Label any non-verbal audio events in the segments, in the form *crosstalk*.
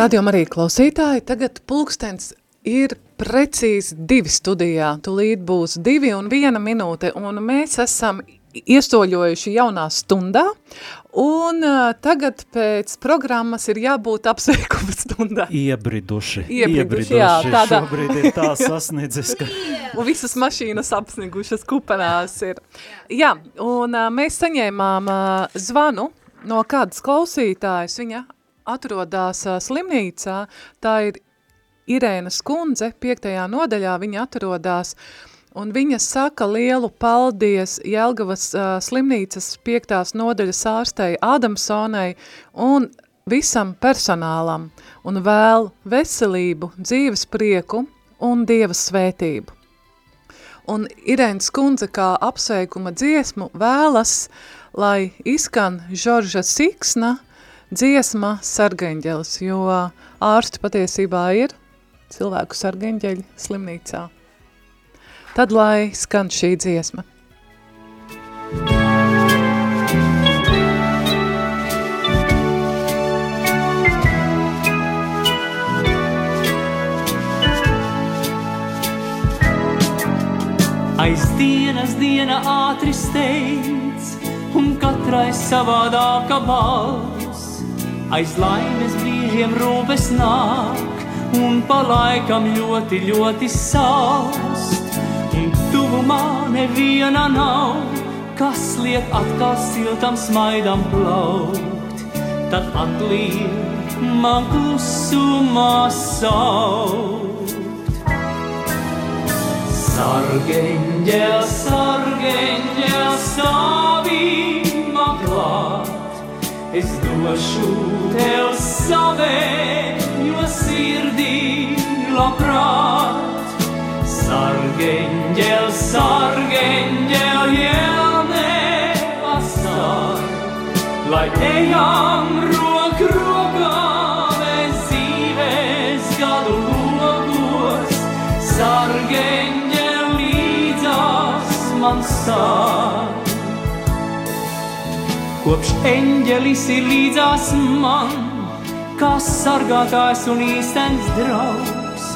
Radio arī klausītāji, tagad pulkstens ir precīzi divi studijā, tūlīt būs divi un viena minūte, un mēs esam iestoļojuši jaunā stundā, un uh, tagad pēc programmas ir jābūt apsveikuma stundā. Iebriduši. Iebriduši, iebriduši. jā, tādā. Šobrīd ir tā sasniedzis, ka... *laughs* Un visas mašīnas apsnigušas kupenās ir. Jā, un uh, mēs saņēmām uh, zvanu no kādas klausītājas, viņa atrodas slimnīcā, tā ir Irēna Skundze, piektajā nodaļā viņa atrodas, un viņa saka lielu paldies Jelgavas uh, slimnīcas piektās nodaļas ārstei Ādamsonai un visam personālam, un vēl veselību, dzīves prieku un Dieva svētību. Un Irēnas kundze kā apsveikuma dziesmu vēlas, lai izskan Žorža Siksna dziesma sargeņģelis, jo ārsti patiesībā ir cilvēku sargeņģeļi slimnīcā. Tad lai skan šī dziesma. Aiz dienas diena ātri steidz, un katrai savādāka balss. Aiz laimes brīžiem rūpes nāk, un pa laikam ļoti, ļoti sāst. Un tuvumā neviena nav, kas liek atkal siltam smaidam plaukt. Tad atliek man klusumā saukt. Sargeņģel, sargeņģel, klāt. Es došu tev savējo sirdī labprāt. Sargeņģel, sargeņģel, jelne astāj, lai ejam rok rokā mēs dzīves gadu logos. Sargeņģel līdzās man stāv. Kopš eņģelis ir līdzās man, kā sargātājs un īstenis draugs.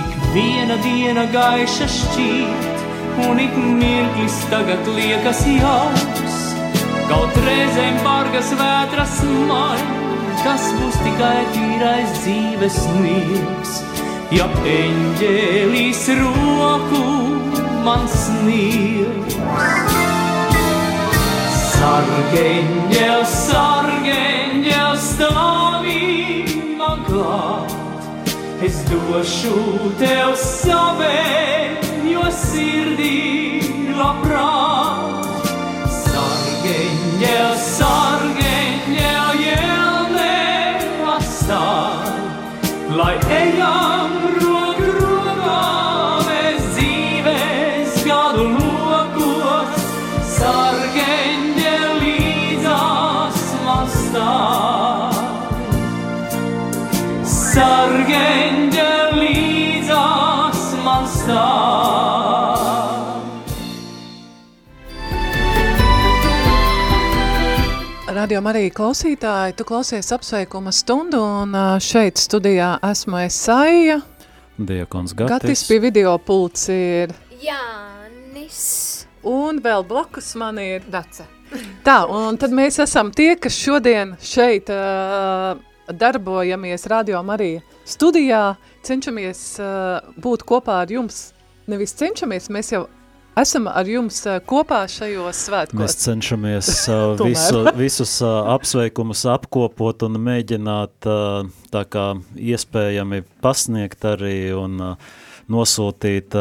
Ik viena diena gaiša šķīt, un ik mirklis tagad liekas jauks. Kaut reizēm bargas vētras man, tas būs tikai tīrais dzīves sniegs. Ja eņģelis roku man sniegs. Sargeņģel, sargeņģel, stāvī man klāt. Es došu tev savējo sirdī labprāt. Radio Marija klausītāji, tu klausies apsveikuma stundu, un šeit studijā esmu es Saija. Diekons Gatis Gatis. pie video pults ir, Jānis. un vēl blakus man ir Dace. Tā, un tad mēs esam tie, kas šodien šeit uh, darbojamies Radio Marija studijā, cenšamies uh, būt kopā ar jums. Nevis cenšamies, mēs jau esam ar jums uh, kopā šajos svētkos. Mēs cenšamies *laughs* Tomēr. visu, visus uh, apsveikumus apkopot un mēģināt tā kā iespējami pasniegt arī un nosūtīt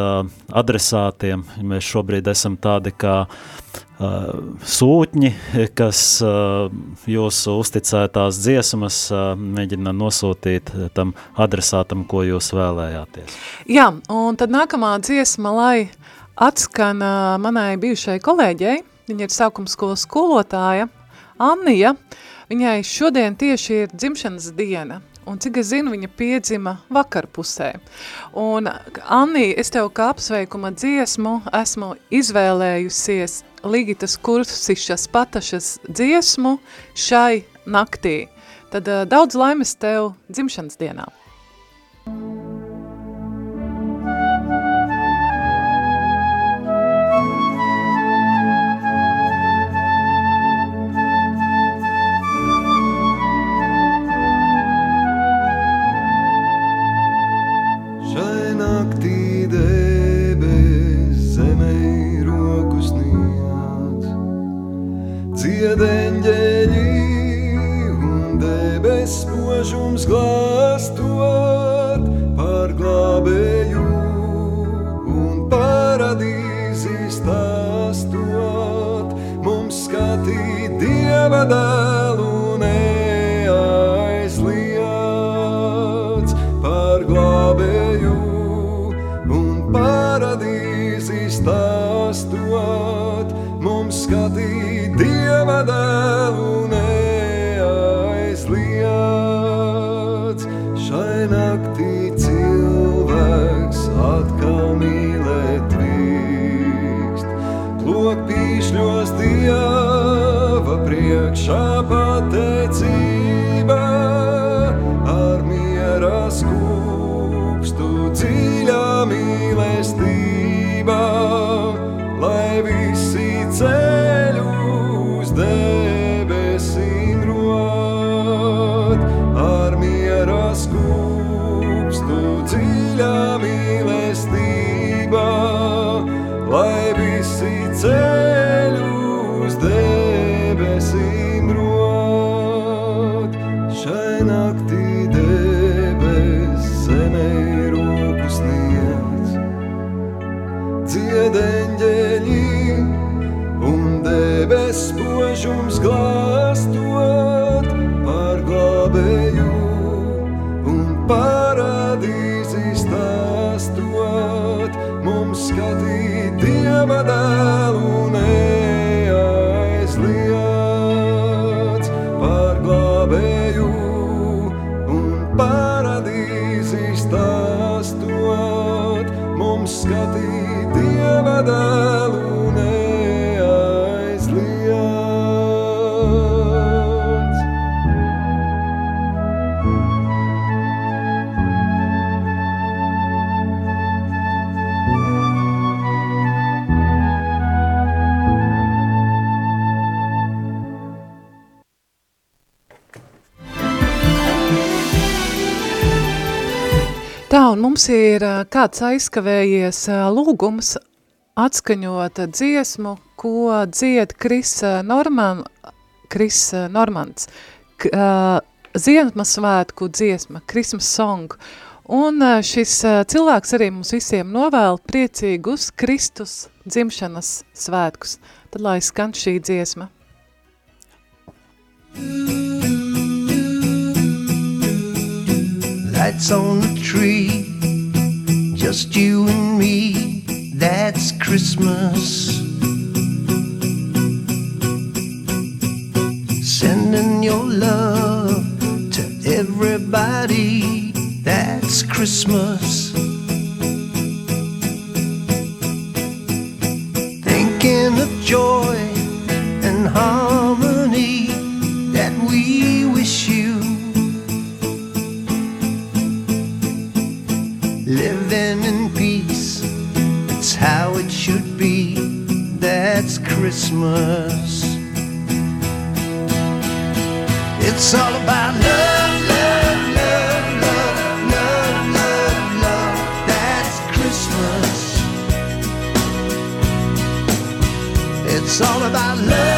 adresātiem. Mēs šobrīd esam tādi kā sūtņi, kas jūsu uzticētās dziesmas mēģina nosūtīt tam adresātam, ko jūs vēlējāties. Jā, un tad nākamā dziesma, lai atskan manai bijušai kolēģei, viņa ir sākums skolas skolotāja, Annija, viņai šodien tieši ir dzimšanas diena, un cik es zinu, viņa piedzima vakarpusē. Un, Anni, es tev kā apsveikuma dziesmu esmu izvēlējusies Ligitas Kursišas patašas dziesmu šai naktī. Tad daudz laimes tev dzimšanas dienā. Šai spožums glāstot par glābēju un paradīzi stāstot, mums skatīt Dieva dēlu Tā, un mums ir kāds aizkavējies lūgums atskaņot dziesmu, ko dzied Kris Norman, Kris Normans, Ziemassvētku dziesma, Christmas song. Un šis cilvēks arī mums visiem novēl priecīgus Kristus dzimšanas svētkus. Tad lai skan šī dziesma. Lights on the tree, just you and me, that's Christmas. Sending your love to everybody, that's Christmas. Thinking of joy and harmony that we wish you. Living in peace, it's how it should be. That's Christmas. It's all about love, love, love, love, love, love, love. That's Christmas. It's all about love,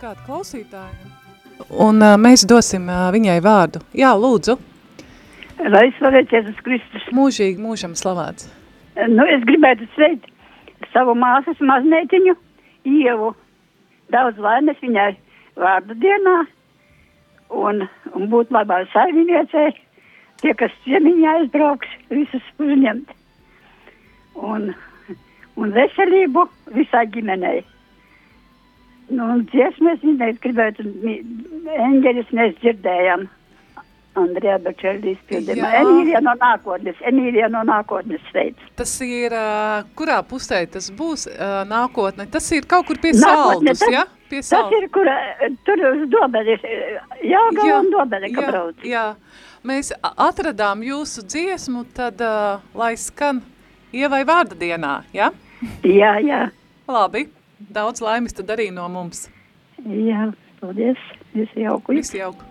kāda klausītāja, un ā, mēs dosim ā, viņai vārdu. Jā, lūdzu, Lai slavēts Jēzus Kristus. mūžīgi mūžam slavēts. Nu, es gribētu sveikt savu māsas mazneitiņu, Ievu. Daudz laimes viņai vārdu dienā un, un būt labā saimniecei. Tie, kas ciemiņā aizbrauks, visus uzņemt. Un, un veselību visai ģimenei. Nu, dziesmas viņai gribētu, eņģeļus mēs dzirdējam. Andrejā Bečeldīs piedēmā. Jā. Emīlija no nākotnes, Emīlija no nākotnes sveic. Tas ir, ā, kurā pusē tas būs ā, nākotne? Tas ir kaut kur pie Nākotne, saldus, tas- ja? Pie Tas saldus. ir, kur tur uz dobeles, jāgala un dobele, ka jā, brauc. jā. Mēs atradām jūsu dziesmu, tad uh, lai skan ievai vārda dienā, ja? Jā, jā, Labi, daudz laimes tad arī no mums. jā, paldies, visu jauku. Visu jauku.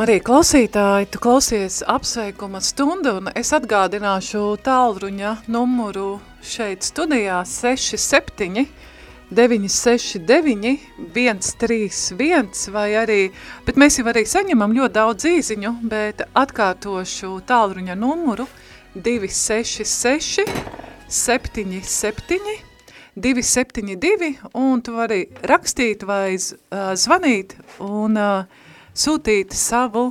Rādījām arī klausītāji, tu klausies apsveikuma stundu, un es atgādināšu tālruņa numuru šeit studijā 67 969 131 vai arī, bet mēs jau arī saņemam ļoti daudz īziņu, bet atkārtošu tālruņa numuru 266 77 272 un tu vari rakstīt vai zvanīt un uh, sūtīt savu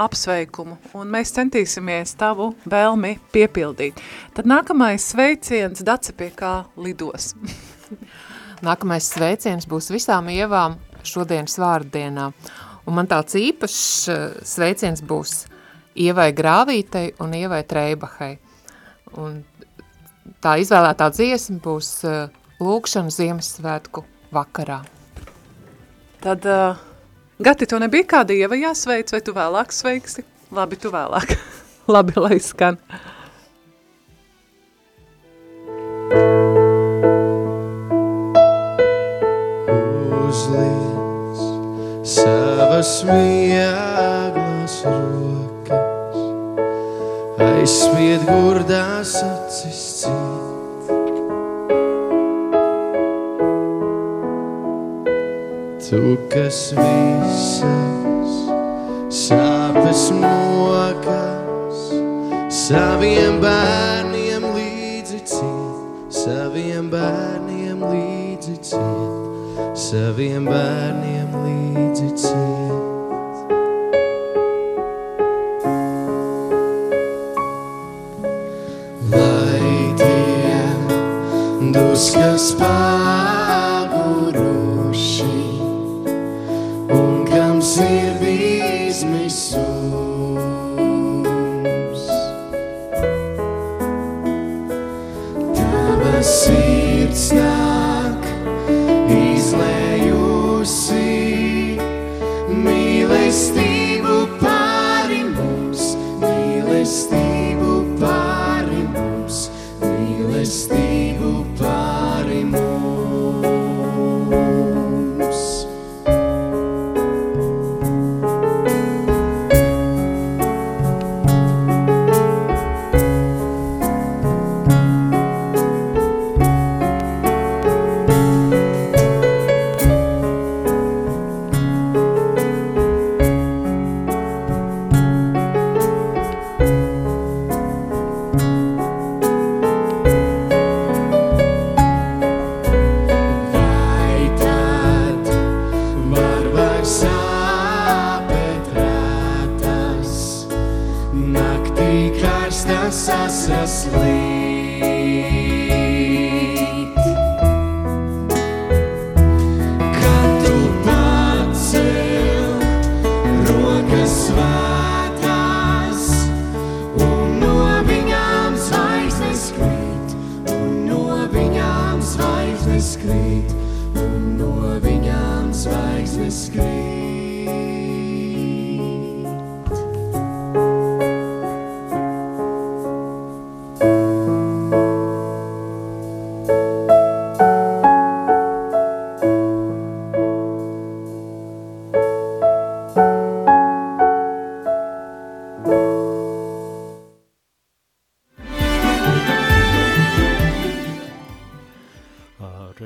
apsveikumu, un mēs centīsimies tavu vēlmi piepildīt. Tad nākamais sveiciens Dace pie kā lidos. *laughs* Nākamais sveiciens būs visām ievām šodienas vārdienā. Un man tāds īpašs sveiciens būs Ievai Grāvītei un Ievai Treibahai. Un tā izvēlētā dziesma būs lūkšana Ziemassvētku vakarā. Tad uh, Gati, to nebija kāda ieva jāsveic, vai tu vēlāk sveiksi? Labi, tu vēlāk. *laughs* Labi, lai skan. Uzliec savas vieglas rokas, aizspied gurdās acis Tu, kas visas sāpes mokas, saviem bērniem līdzi ciet, saviem bērniem līdzi ciet, saviem bērniem līdzi ciet. Lai tie dusmas paguruši,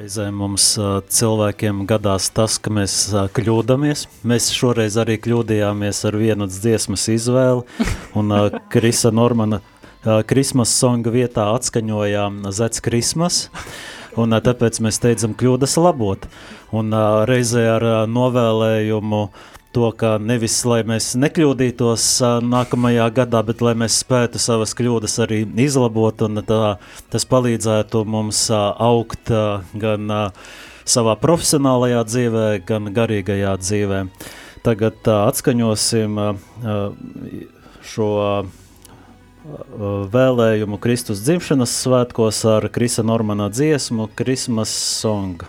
Reizēm mums ā, cilvēkiem gadās tas, ka mēs ā, kļūdamies. Mēs šoreiz arī kļūdījāmies ar vienu dziesmas izvēli, *laughs* un Krisa Normana ā, Christmas songa vietā atskaņojām Zets Christmas, un tāpēc mēs steidzam kļūdas labot. Un reizē ar novēlējumu to, ka nevis lai mēs nekļūdītos nākamajā gadā, bet lai mēs spētu savas kļūdas arī izlabot, un tā, tas palīdzētu mums augt gan savā profesionālajā dzīvē, gan garīgajā dzīvē. Tagad atskaņosim šo vēlējumu Kristus dzimšanas svētkos ar Krisa Normana dziesmu Christmas Song.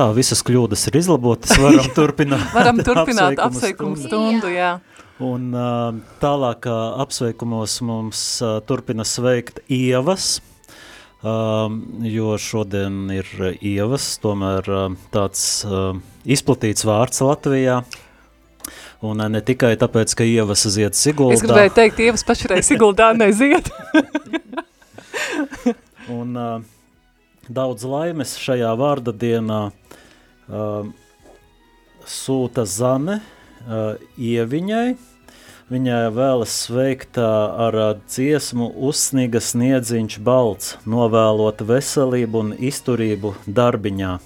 Tā, visas kļūdas ir izlabotas, varam *laughs* turpināt. *laughs* Varam turpināt apsveikumu apsveikumu stundu. stundu, jā. Un tālāk apsveikumos mums turpina sveikt Ievas, jo šodien ir Ievas, tomēr tāds izplatīts vārds Latvijā. Un ne tikai tāpēc, ka Ievas ziet Siguldā. Es gribēju teikt, Ievas pašreiz Siguldā neziet. *laughs* Un uh, daudz laimes šajā vārda dienā uh, sūta Zane uh, Ieviņai. Viņai vēlas sveikt ar dziesmu Uzsniga sniedziņš balts, novēlot veselību un izturību darbiņā.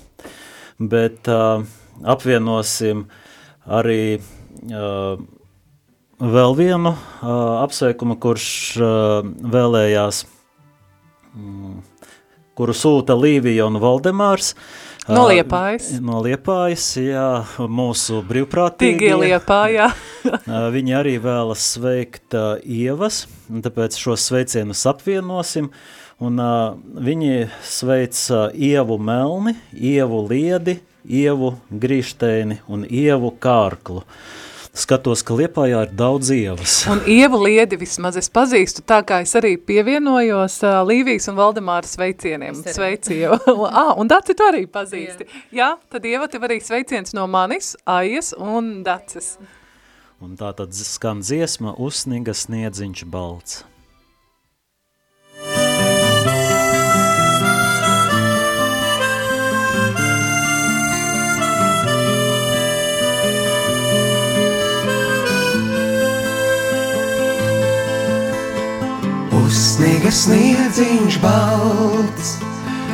Bet uh, apvienosim arī uh, vēl vienu uh, apsveikumu, kurš uh, vēlējās mm, kuru sūta Līvija un Valdemārs. No Ā, Liepājas. No Liepājas, jā, mūsu Tīgie brīvprātīgie. Liepājā. *laughs* Ā, Viņi arī vēlas sveikt ā, Ievas, un tāpēc šos sveicienus apvienosim. Un, ā, viņi sveic ā, Ievu Melni, Ievu Liedi, Ievu Grīšteini un Ievu Kārklu. Skatos, ka Liepājā ir daudz ievas. Un Ievu Liedi vismaz es pazīstu, tā kā es arī pievienojos uh, Līvijas un Valdemāra sveicieniem. Sveici Ieva. ah, *laughs* un Daci tu arī pazīsti. Jā, Jā tad Ieva tev arī sveiciens no manis, Aijas un Dacis. Un tā tad skan dziesma Uzsniga sniedziņš balts. Uzsniga sniedziņš balts,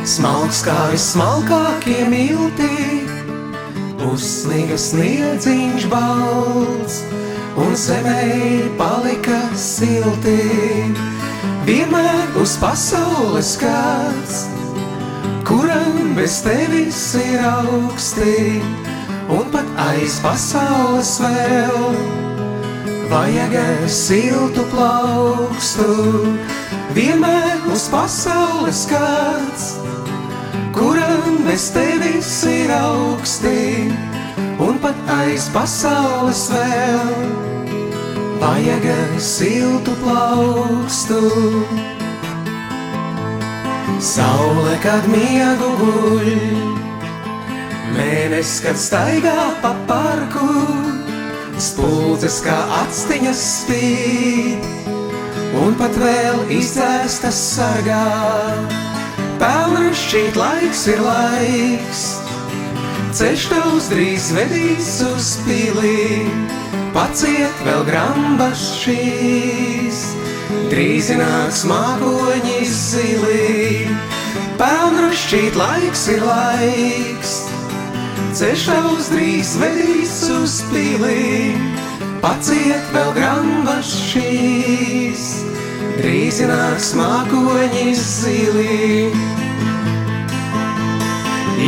smalks kā vismalkākie milti. Uzsniga sniedziņš balts, un zemē palika silti. Vienmēr uz pasaules kāds, kuram bez tevis ir augsti, un pat aiz pasaules vēl vajag siltu plaukstu. Vienmēr uz pasaules kāds, kuram bez tevis ir augsti, un pat aiz pasaules vēl vajag siltu plaukstu. Saule, kad miegu guļ, mēnesis, kad staigā pa parku, spuldzes kā atstiņas spīd, un pat vēl izdzēstas sargā. Pelnrašķīt laiks ir laiks, ceļš tavs drīz vedīs uz pilī, paciet vēl grambas šīs, drīz nāks mākoņi zilī. Pelnrašķīt laiks ir laiks, ceļš tavs drīz vedīs uz pilī, paciet vēl grambas šīs, drīz nāks mākoņi zilī.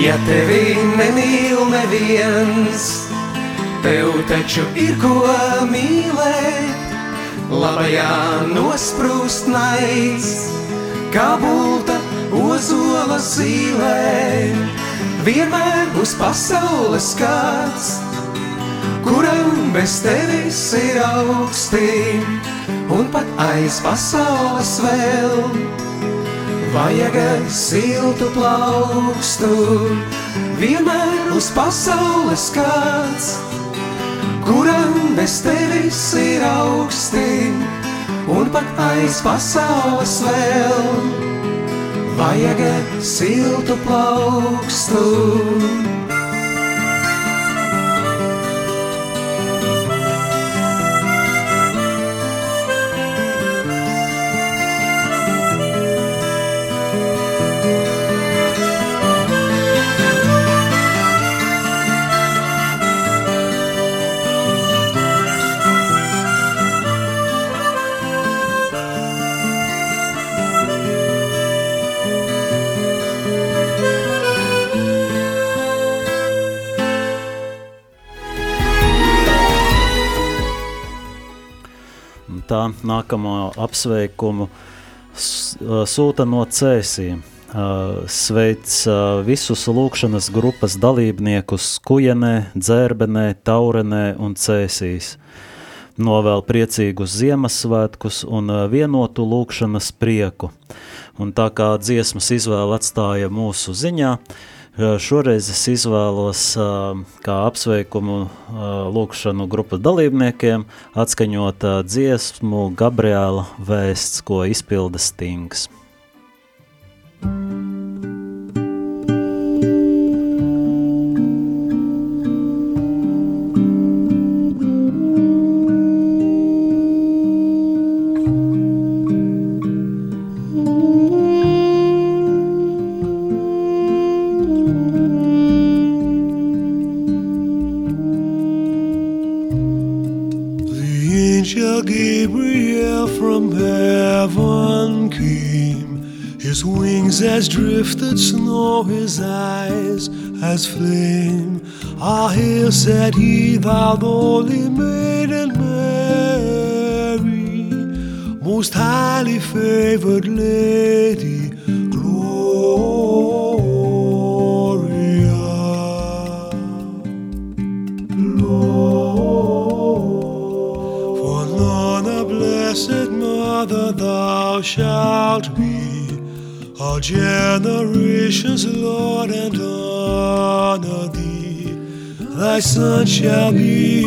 Ja tevi nemīl neviens, tev taču ir ko mīlēt, labajā nosprūst naids, kā bulta ozola zīlē. Vienmēr uz pasaules kāds, kuram bez tevis ir augstī, un pat aiz pasaules vēl vajag siltu plaukstu. Vienmēr uz pasaules kāds, kuram bez tevis ir augsti, un pat aiz pasaules vēl vajag siltu plaukstu. Nākamo apsveikumu ā, sūta no cēsīm. sveic visus lūkšanas grupas dalībniekus Kujenē, Dzērbenē, Taurenē un Cēsīs. Novēl priecīgus Ziemassvētkus un vienotu lūkšanas prieku. Un tā kā dziesmas izvēle atstāja mūsu ziņā, šoreiz es izvēlos kā apsveikumu lūkšanu grupas dalībniekiem atskaņot dziesmu Gabriela vēsts, ko izpilda Stings. as about my sun shall be.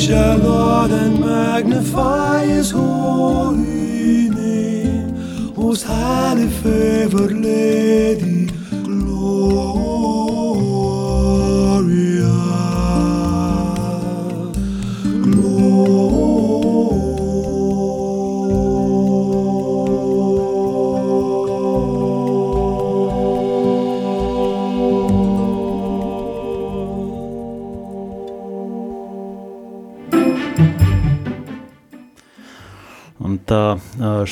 شبا.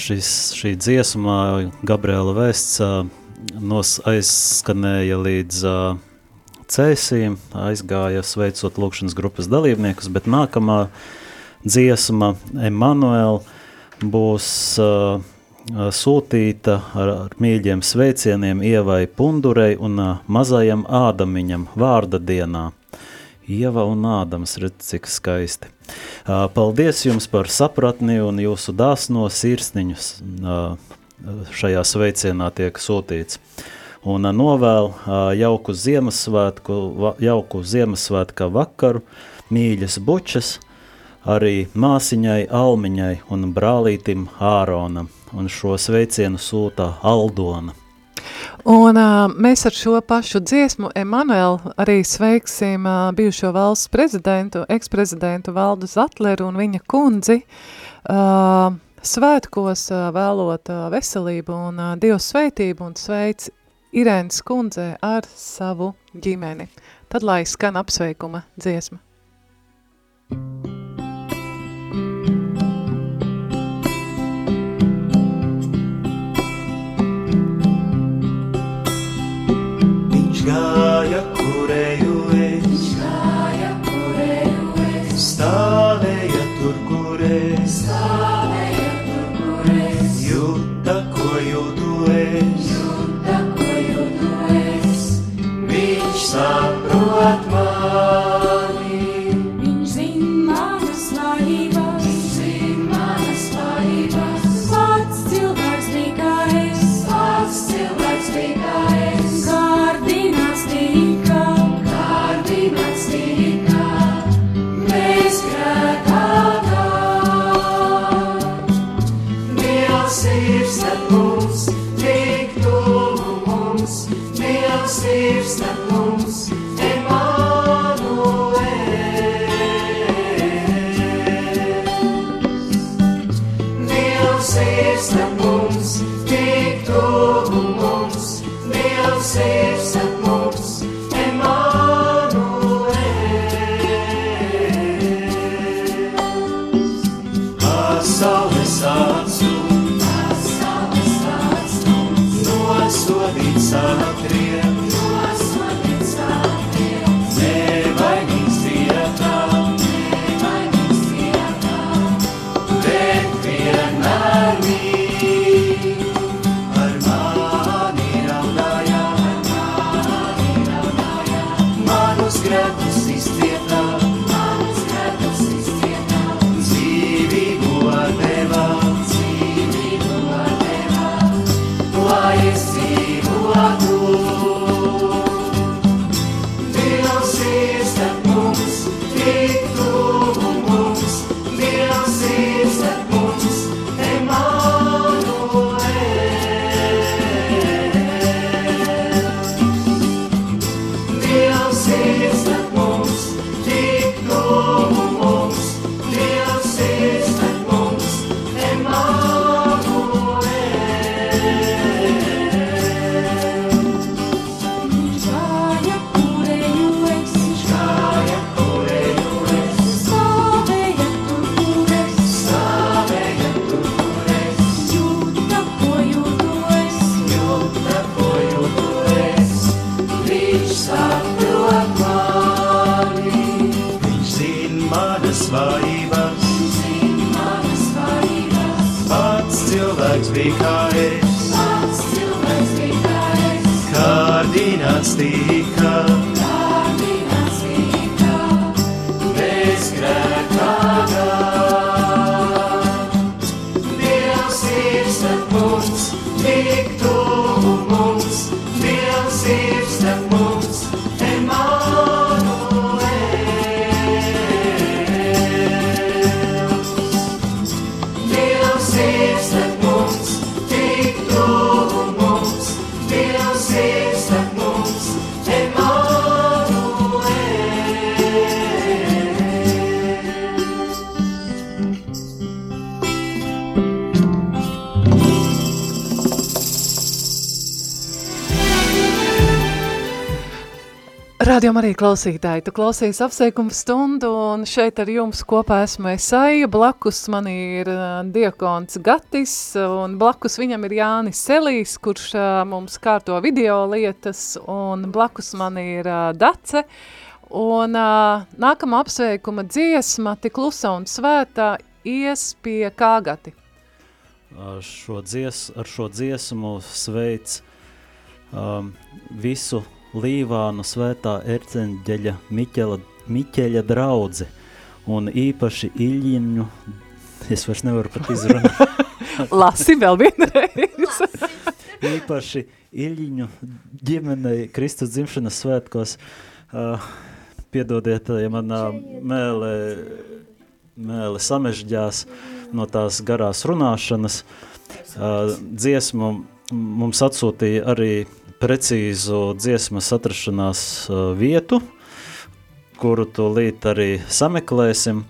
Šis, šī dziesma, Gabriela vēsts, nos, aizskanēja līdz cēsīm, aizgāja sveicot lūkšanas grupas dalībniekus, bet nākamā dziesma, Emanuela, būs uh, sūtīta ar, ar mīļiem sveicieniem Ievai Pundurei un uh, mazajam Ādamiņam vārda dienā. Ieva un Ādams, redz, cik skaisti. Paldies jums par sapratni un jūsu dāsno sirsniņus šajā sveicienā tiek sūtīts. Un novēl jauku Ziemassvētku, jauku Ziemassvētka vakaru, mīļas bučas, arī māsiņai Almiņai un brālītim Āronam. Un šo sveicienu sūta Aldona. Un uh, mēs ar šo pašu dziesmu Emanuelu arī sveiksim uh, bijušo valsts prezidentu, eksprezidentu Valdu Zatleru un viņa kundzi. Uh, svētkos uh, vēlot uh, veselību un uh, Dievu sveitību un sveic Irēnas kundzē ar savu ģimeni. Tad lai skan apsveikuma dziesma. Es, gāja, kurēju es, stāvēja tur, kur es, stāvēja tur, kur es, jūta, ko jūtu es, jūta, ko jūtu es, viņš saprot mani. Rādījumā arī klausītāji, tu klausies apsveikumu stundu, un šeit ar jums kopā esmu Esaija, blakus man ir uh, diakons Gatis, un blakus viņam ir Jānis Selīs, kurš uh, mums kārto video lietas, un blakus man ir uh, Dace, un nākamā apsveikuma dziesma, tik klusa un svētā, ies pie kāgati. Ar šo, dzies, ar šo dziesmu sveic um, visu Līvānu svētā erceņģeļa Miķela, Miķeļa draudzi un īpaši Iļiņu, es vairs nevaru pat izrunāt. *laughs* Lasi vēl vienreiz. *laughs* īpaši Iļiņu ģimenei Kristus dzimšanas svētkos. Uh, piedodiet, ja manā mēlē, mēlē samežģās no tās garās runāšanas. Uh, dziesmu mums atsūtīja arī precīzu dziesmas atrašanās uh, vietu, kuru tūlīt arī sameklēsim,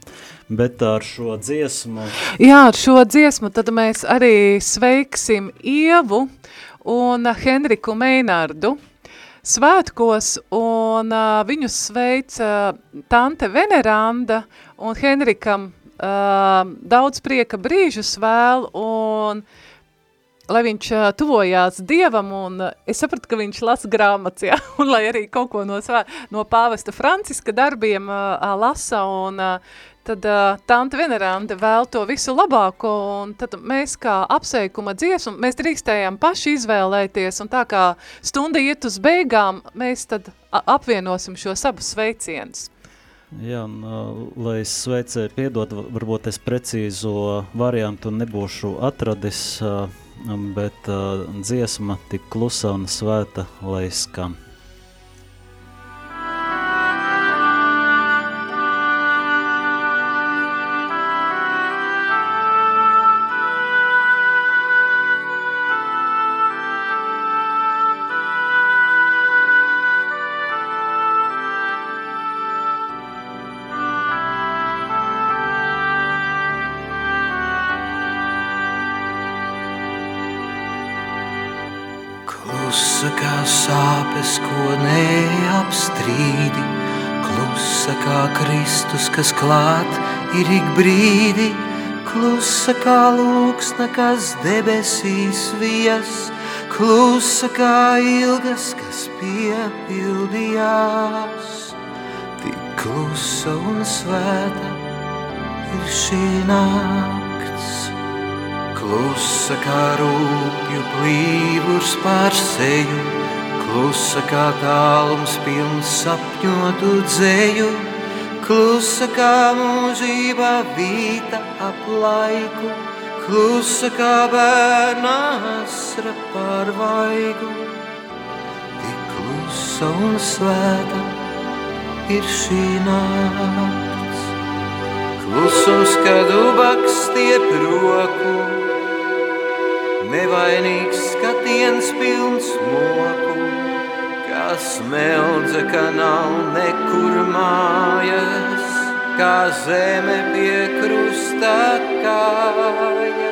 bet ar šo dziesmu... Jā, ar šo dziesmu tad mēs arī sveiksim Ievu un Henriku Meinardu svētkos, un uh, viņus sveic uh, tante Veneranda un Henrikam uh, daudz prieka brīžus vēl, un uh, lai viņš tuvojās Dievam, un es sapratu, ka viņš lasa grāmatas, ja? *laughs* un lai arī kaut ko no, svā, no pāvesta Franciska darbiem uh, lasa, un uh, tad uh, tante Venerante vēl to visu labāko, un tad mēs kā apsveikuma dziesmu, mēs drīkstējām paši izvēlēties, un tā kā stunda iet uz beigām, mēs tad apvienosim šos abus sveicienus. Jā, un, uh, lai es sveicēju piedot, varbūt es precīzo variantu nebūšu atradis, uh, bet uh, dziesma tik klusa un svēta, lai skan. Kristus, kas klāt ir ik brīdi, klusa kā lūksna, kas debesīs vijas, klusa kā ilgas, kas piepildījās. Tik klusa un svēta ir šī nakts. Klusa kā rūpju plīvurs pār seju, klusa kā tālums pilns sapņotu dzēju, klusa kā mūžība vīta ap laiku, klusa kā bērna asra pār vaigu. Tik klusa un svēta ir šī nakts. Klusums, kad ubaks stiep roku, nevainīgs skatiens pilns moku, kā smeldze, ka nav nekur mājas, kā zeme pie krusta kājas.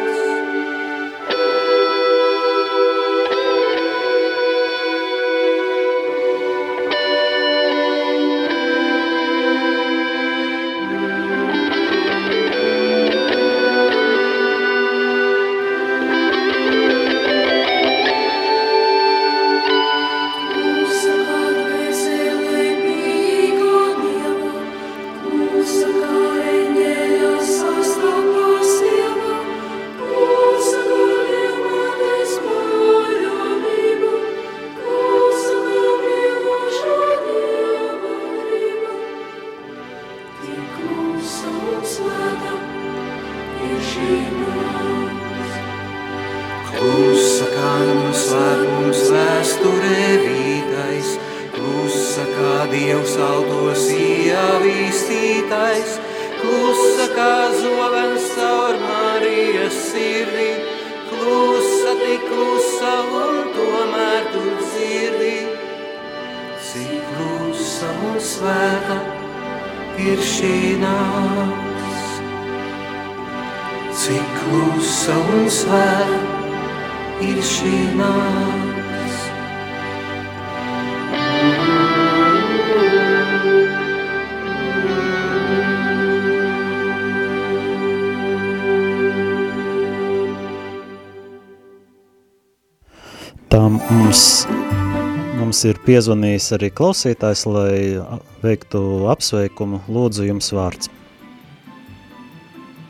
Mums, mums ir piezvanījis arī klausītājs, lai veiktu apsveikumu. Lūdzu, jums vārds.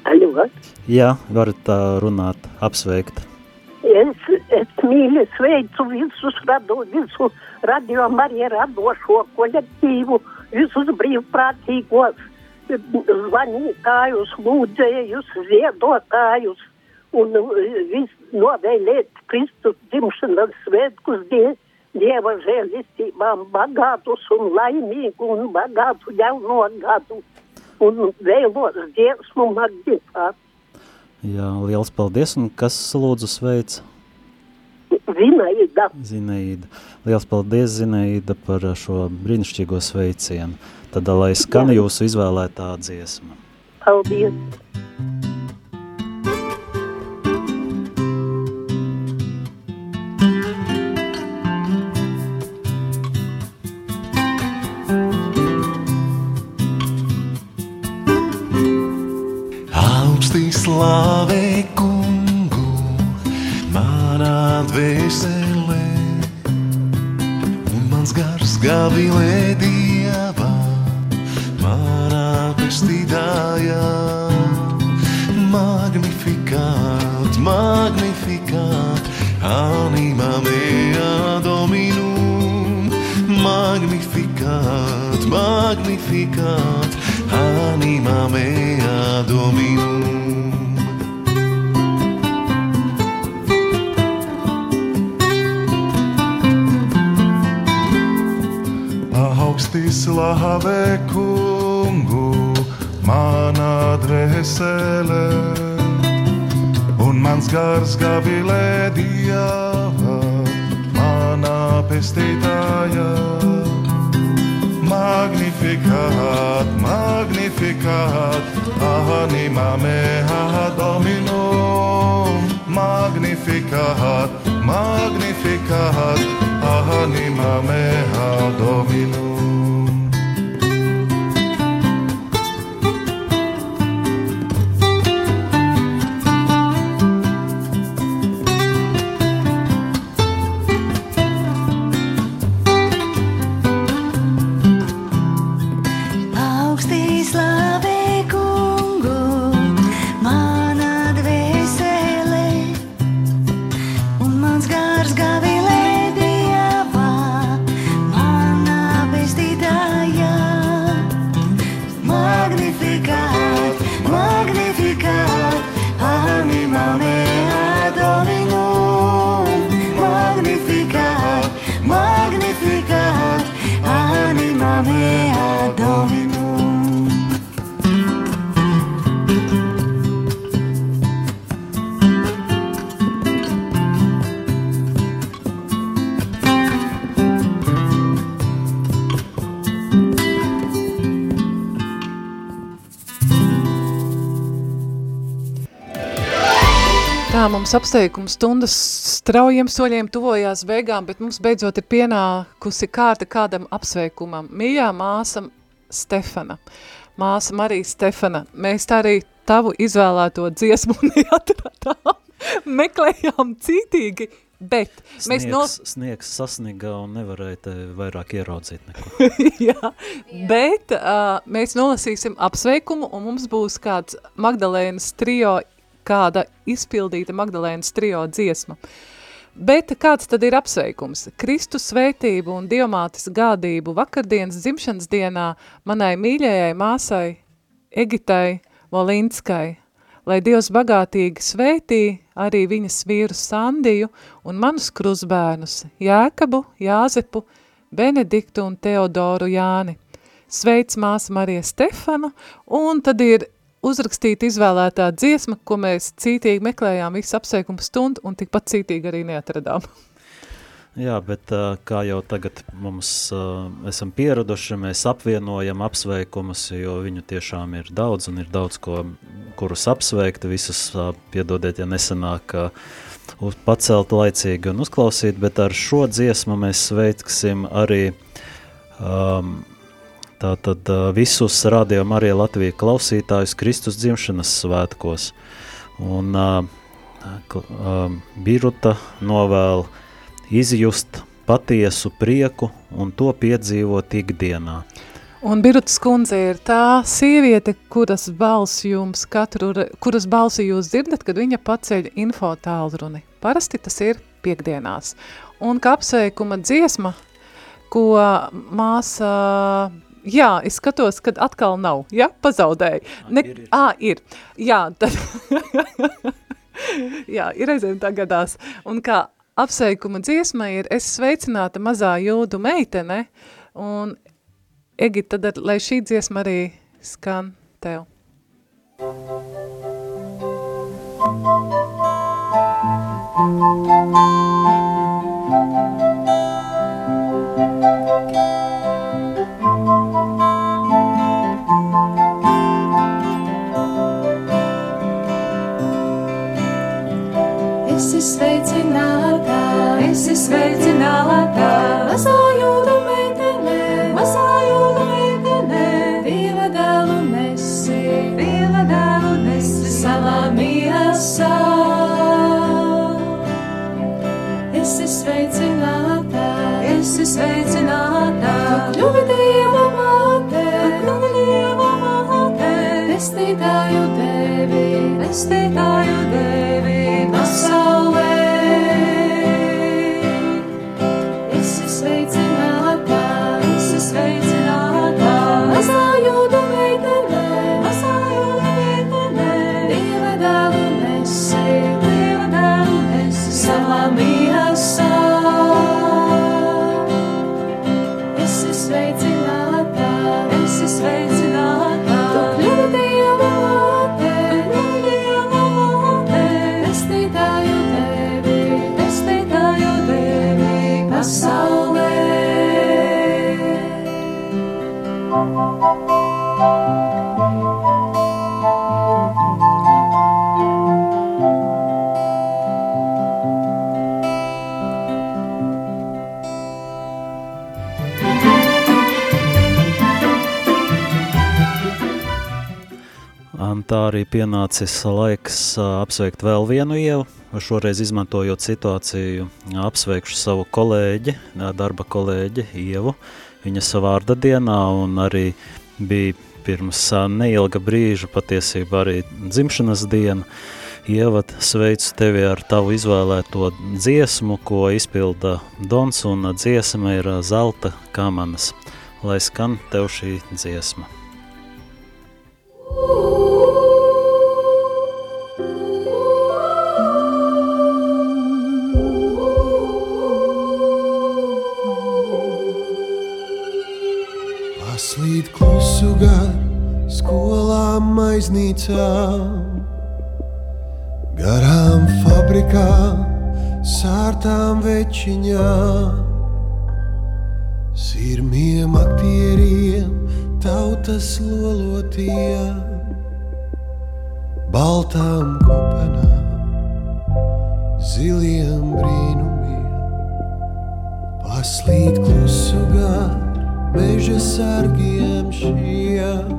Aļo. Jā, varat tā runāt, apsveikt. Es, es mīļi sveicu visus rado, visu radio Mariju radošo kolektīvu, visus brīvprātīgos zvanītājus, lūdzējus, ziedotājus un vis novēlēt Kristus dzimšanas svētkus die, Dieva žēlistībām bagātus un laimīgu un bagātu jauno gadu un vēlos dziesmu magnifikāt. Jā, liels paldies, un kas lūdzu sveic? Zinaida. Zinaida. Liels paldies, Zinaida, par šo brīnišķīgo sveicienu. Tad, lai skan Jā. jūsu izvēlētā dziesma. Paldies! Augstī gavilē dievā, manā pestītājā. Magnificat, magnificat, anima mea dominum, magnificat, magnificat, anima mea Slavē kungu manā dvēselē, un mans gars gavilē dievā, manā pestītājā. Magnificat, magnificat, anima mea dominum. Magnificat, magnificat, anima mea dominum. Apsteiguma stundas straujiem soļiem tuvojās beigām, bet mums beidzot ir pienākusi kārta kādam apsveikumam. Mīļā māsa Stefana, māsa Marija Stefana, mēs tā arī tavu izvēlēto dziesmu *laughs* neatradām, meklējām cītīgi, bet Sniegs, mēs no... sniegs sasniga un nevarēja te vairāk ieraudzīt neko. *laughs* Jā, bet uh, mēs nolasīsim apsveikumu un mums būs kāds Magdalēnas trio, kāda izpildīta Magdalēnas trio dziesma. Bet kāds tad ir apsveikums? Kristus svētību un diamātis gādību vakardienas dzimšanas dienā manai mīļajai māsai Egitai Volinskai, lai Dievs bagātīgi svētī arī viņas vīru Sandiju un manus kruzbērnus Jēkabu, Jāzepu, Benediktu un Teodoru Jāni. Sveic māsa Marija Stefana, un tad ir uzrakstīta izvēlētā dziesma, ko mēs cītīgi meklējām visu apsveikumu stundu un tikpat cītīgi arī neatradām. *laughs* Jā, bet kā jau tagad mums esam pieraduši, mēs apvienojam apsveikumus, jo viņu tiešām ir daudz un ir daudz, ko, kurus apsveikt, visus piedodiet, ja nesanāk pacelt laicīgi un uzklausīt, bet ar šo dziesmu mēs sveiksim arī um, Tātad visus rādījām arī Latviju klausītājus Kristus dzimšanas svētkos. Un uh, Biruta novēl izjust patiesu prieku un to piedzīvot ikdienā. Un Birutas kundze ir tā sieviete, kuras balsi jums katru, kuras balsi jūs dzirdat, kad viņa paceļ info tālruni. Parasti tas ir piekdienās. Un kā apsveikuma dziesma, ko māsa, jā, es skatos, kad atkal nav, ja, pazaudēja. Ne, ir, ir. Ā, ir. Jā, tad, *laughs* jā, ir reizēm tā gadās. Un kā apsveikuma dziesma ir, es sveicināta mazā jūdu meitene, un Egi, tad ar, lai šī dziesma arī skan tev. Esi sveicināta, esi sveicināta, mazā jūda meitene, mazā jūda meitene, Dieva dēlu nesi, Dieva dēlu nesi. Savā miesā. Esi sveicināta, esi sveicināta, kļuvi Dieva māte, kļuvi Dieva māte, pestītāju devi, pestītāju tā arī pienācis laiks apsveikt vēl vienu ievu. Šoreiz izmantojot situāciju, apsveikšu savu kolēģi, darba kolēģi Ievu, viņas vārda dienā un arī bija pirms neilga brīža patiesībā arī dzimšanas diena. Ieva, sveicu tevi ar tavu izvēlēto dziesmu, ko izpilda Dons, un dziesma ir Zelta kamanas. Lai skan tev šī dziesma. Paslīd klusu gar skolām, aiznīcām, garām fabrikām, sārtām večiņām, sirmiem aktieriem, tautas lolotiem, baltām kopenām, ziliem brīnumiem. Paslīd klusu gar meža sargiem šiem,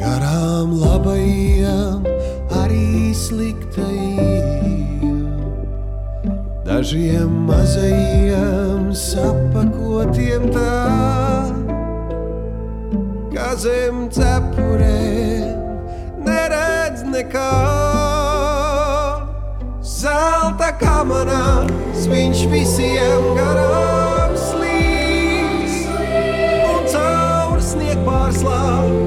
garām labajiem, arī sliktajiem. Dažiem mazajiem sapakotiem tā, kā zem cepurēm neredz nekā. Zelta kamerās viņš visiem garām Warsaw.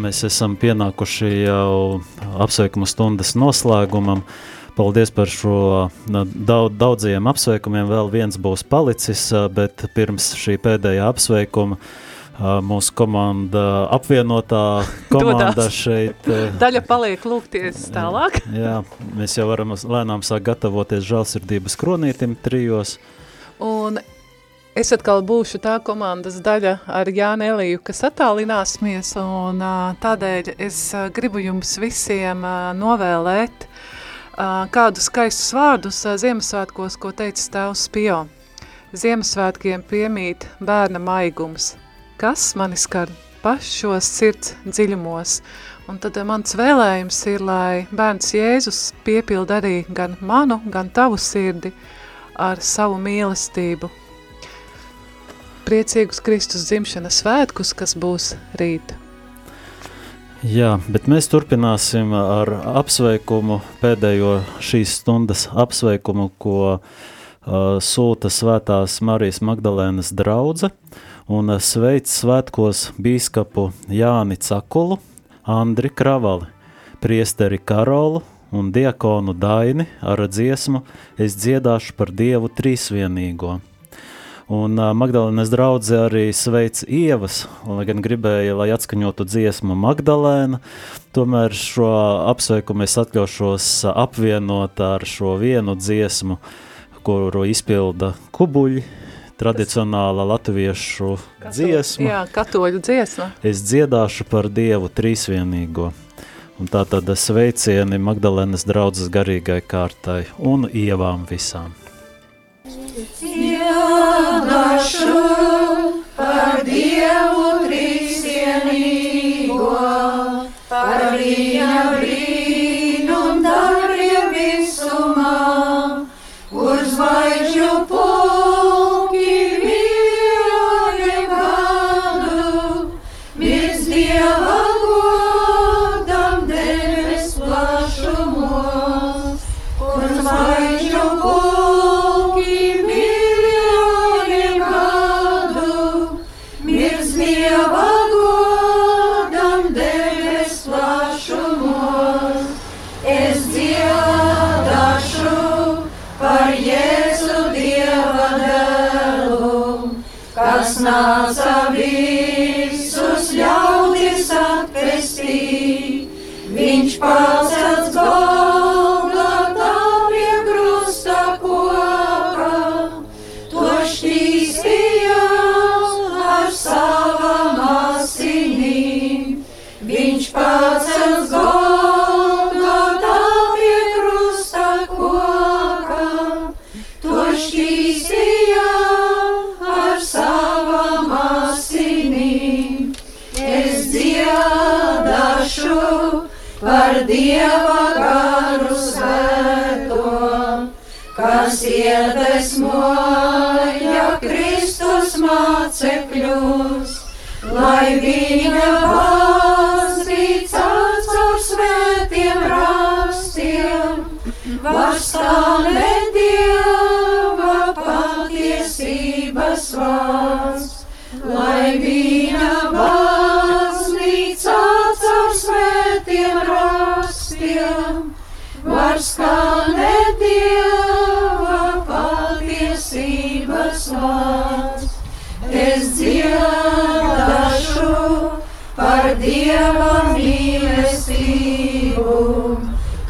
Mēs esam pienākuši jau apsveikumu stundas noslēgumam. Paldies par šo daudz, daudziem apsveikumiem. Vēl viens būs palicis, bet pirms šī pēdējā apsveikuma mūsu komanda, apvienotā *laughs* komanda Dodās. šeit. Daļa paliek lūgties tālāk. Jā, mēs jau varam lēnām sāk gatavoties žēlsirdības kronītim trijos. Un es atkal būšu tā komandas daļa ar Jānu Eliju, kas attālināsimies, un tādēļ es gribu jums visiem novēlēt kādu skaistus vārdus Ziemassvētkos, ko teica tēvs Pio. Ziemassvētkiem piemīt bērna maigums, kas mani skar pašos sirds dziļumos, un tad mans vēlējums ir, lai bērns Jēzus piepilda arī gan manu, gan tavu sirdi, ar savu mīlestību. Priecīgus Kristus dzimšanas svētkus, kas būs rīt. Jā, bet mēs turpināsim ar apsveikumu, pēdējo šīs stundas apsveikumu, ko uh, sūta svētās Marijas Magdalēnas draudze, un uh, sveic svētkos bīskapu Jāni Cakulu, Andri Kravali, priesteri Karolu un diakonu Daini ar dziesmu Es dziedāšu par Dievu trīsvienīgo. Un uh, Magdalēnas draudze arī sveic Ievas, lai gan gribēja, lai atskaņotu dziesmu Magdalēna, tomēr šo apsveikumu es atļaušos apvienot ar šo vienu dziesmu, kuru izpilda kubuļi, tradicionāla latviešu dziesma. Jā, katoļu dziesma. Es dziedāšu par Dievu trīsvienīgo. Un tā tad sveicieni Magdalēnas draudzes garīgai kārtai un ievām visām. Dziedāšu par Dievu trīsienīgo, par viņa par Dieva garu svēto, kas iedvesmoja Kristus mācekļus, lai viņa baznīca caur svētiem rakstiem var stāvēt var skanēt Dieva patiesības vārds. Es dziedāšu par Dieva mīlestību,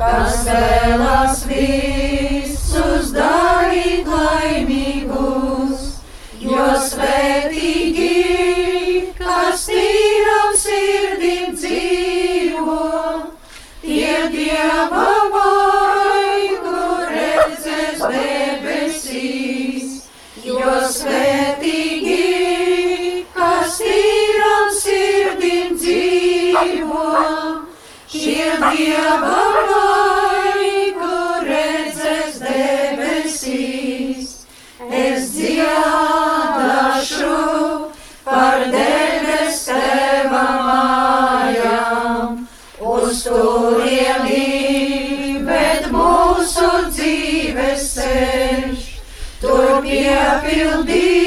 kas vēlas visus dzīvo, šie Dieva vaigu redzēs debesīs. Es dziedāšu par debes teva mājām, uz turieni, bet mūsu dzīves ceļš, tur piepildīt.